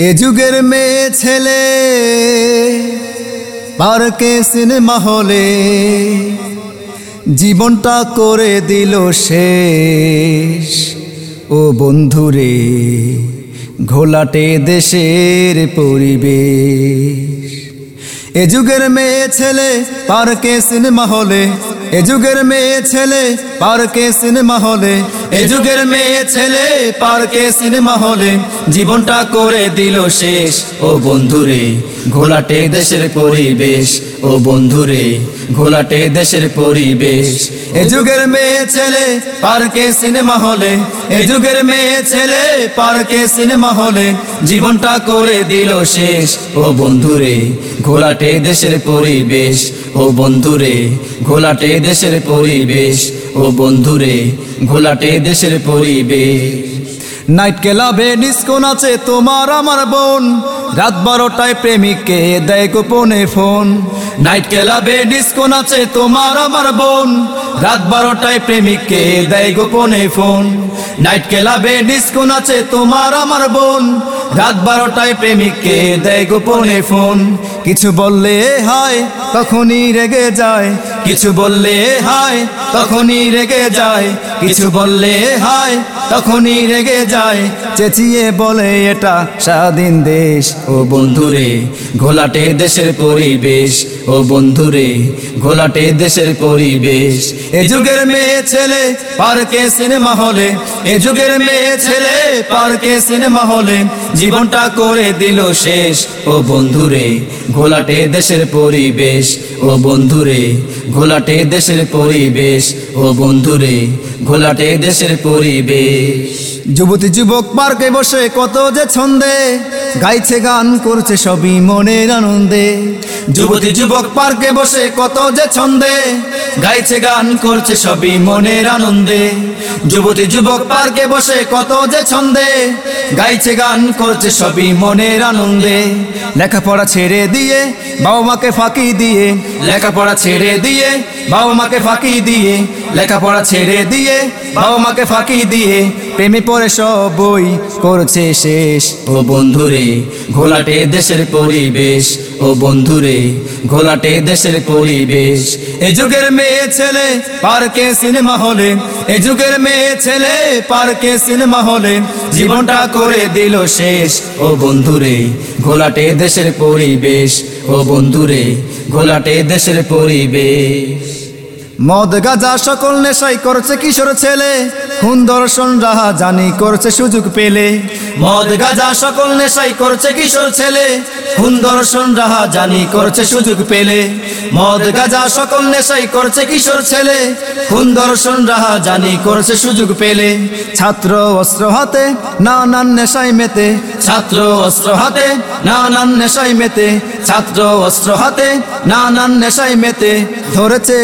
এ যুগের মেয়ে ছেলে, পার্কে সিনেমা হলে জীবনটা করে দিল শেষ। ও বন্ধুরে, ঘোলাটে দেশের পরিবেশ। এ যুগের মেয়ে ছেলে, পার্কে সিনেমা হলে এ যুগের মেয়ে ছেলে, পার্কে সিনেমা হলে। এ যুগের মেয়ে ছেলে, পার্কে সিনেমা হলে। জীবনটা করে দিল শেষ, ও বন্ধুরে, ঘোলাটে দেশের পরিবেশ। ও বন্ধুরে, ঘোলাটে দেশের পরিবেশ। এ যুগের মেয়ে ছেলে, পার্কে সিনেমা হলে। এ যুগের মেয়ে ছেলে, পার্কে সিনেমা হলে। জীবনটা করে দিল শেষ, ও বন্ধুরে, ঘোলাটে দেশের পরিবেশ। ও বন্ধুরে, ঘোলাটে দেশের পরিবেশ। ও বন্ধুরে ঘোলাটে দেশের পরিবেশ। নাইট ক্লাবে ডিস্কো নাচে তোমার আমার বোন। রাত বারোটায় প্রেমিককে দেয় গোপনে ফোন। নাইট ক্লাবে ডিস্কো নাচে তোমার আমার বোন। রাত বারোটায় প্রেমিককে দেয় গোপনে ফোন। নাইট ক্লাবে ডিস্কো নাচে তোমার আমার বোন। রাত বারোটায় প্রেমিককে দেয় গোপনে ফোন। কিছু বললে হায়, তখনই রেগে যায়। কিছু বললে হায়, তখনই রেগে যায়। কিছু বললে হায় তখনই রেগে যায়, চেঁচিয়ে বলে, এটা স্বাধীন দেশ, ও বন্ধুরে ঘোলাটে দেশের পরিবেশ, ও বন্ধুরে ঘোলাটে দেশের পরিবেশ। এ যুগের মেয়ে ছেলে, পার্কে সিনেমা হলে, এ যুগের মেয়ে ছেলে, পার্কে সিনেমা হলে, জীবনটা করে দিল শেষ, ও বন্ধুরে ঘোলাটে দেশের পরিবেশ ও বন্ধুরে ঘোলাটে দেশের পরিবেশ। ও বন্ধুরে ঘোলাটে দেশের পরিবেশ। যুবতী যুবক পার্কে বসে কত যে ছন্দে গাইছে গান করছে সবই মনের আনন্দে। যুবতী যুবক পার্কে বসে কত যে ছন্দে গাইছে গান করছে সবই মনের আনন্দে। যুবতী যুবক পার্কে বসে কত যে ছন্দে গাইছে গান করছে সবই মনের আনন্দে। লেখাপড়া ছেড়ে দিয়ে বাবা মাকে ফাঁকি দিয়ে, লেখাপড়া ছেড়ে দিয়ে বাবা মাকে ফাঁকি দিয়ে, লেখাপড়া ছেড়ে দিয়ে বাবা মাকে ফাঁকি দিয়ে প্রেমে পড়ে সব বই করছে শেষ। ও বন্ধুরে, ঘোলাটে দেশের পরিবেশ। ও বন্ধুরে, ঘোলাটে দেশের পরিবেশ। এ যুগের মেয়ে ছেলে পার্কে সিনেমা হলে, এ যুগের মেয়ে ছেলে পার্কে সিনেমা হলে, জীবনটা করে দিল শেষ। ও বন্ধুরে, ঘোলাটে দেশের পরিবেশ। ও বন্ধুরে, ঘোলাটে দেশের পরিবেশ। মদ গাজা সকল নেশাই করছে কিশোর ছেলে। খুন দর্শন রাহা জানি করছে সুযোগ পেলে। মদ গাজা সকল নেশাই করছে কিশোর ছেলে। খুন দর্শন রাহা জানি করছে সুযোগ পেলে। মদ গাজা সকল নেশাই করছে কিশোর ছেলে। খুন দর্শন রাহা জানি করছে সুযোগ পেলে। ছাত্র অস্ত্র হাতে নানান নেশাই মেতে। ছাত্র অস্ত্র হাতে নানান নেশাই মেতে। ছাত্র অস্ত্র হাতে নানান নেশাই মেতে। ধরেছে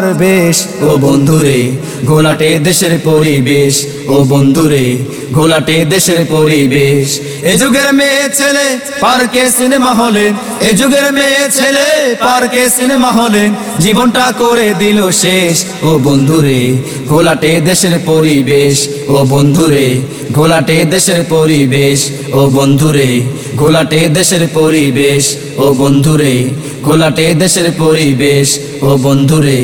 গুন্ডার বেশ। ও বন্ধুরে ঘোলাটে দেশের পরিবেশ। ও বন্ধুরে ঘোলাটে দেশের পরিবেশ। এ যুগের মেয়ে ছেলে পার্কে সিনেমা হলে, এ যুগের মেয়ে ছেলে পার্কে সিনেমা হলে, জীবনটা করে দিল শেষ। ও বন্ধুরে ঘোলাটে দেশের পরিবেশ। ও বন্ধুরে ঘোলাটে দেশের পরিবেশ। ও বন্ধুরে ঘোলাটে দেশের পরিবেশ, ও বন্ধুরে ঘোলাটে দেশের পরিবেশ, ও বন্ধুরে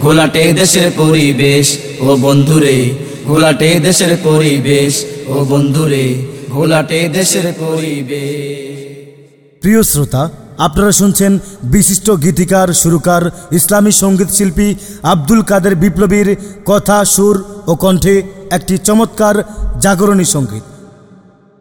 ঘোলাটে দেশের পরিবেশ, ও বন্ধুরে ঘোলাটে দেশের পরিবেশ, ও বন্ধুরে ঘোলাটে দেশের পরিবেশ। প্রিয় শ্রোতা, আপনারা শুনছেন বিশিষ্ট গীতিকার, সুরকার, ইসলামী সংগীত শিল্পী আব্দুল কাদের বিপ্লবীর কথা, সুর ও কণ্ঠে একটি চমৎকার জাগরণী সংগীত।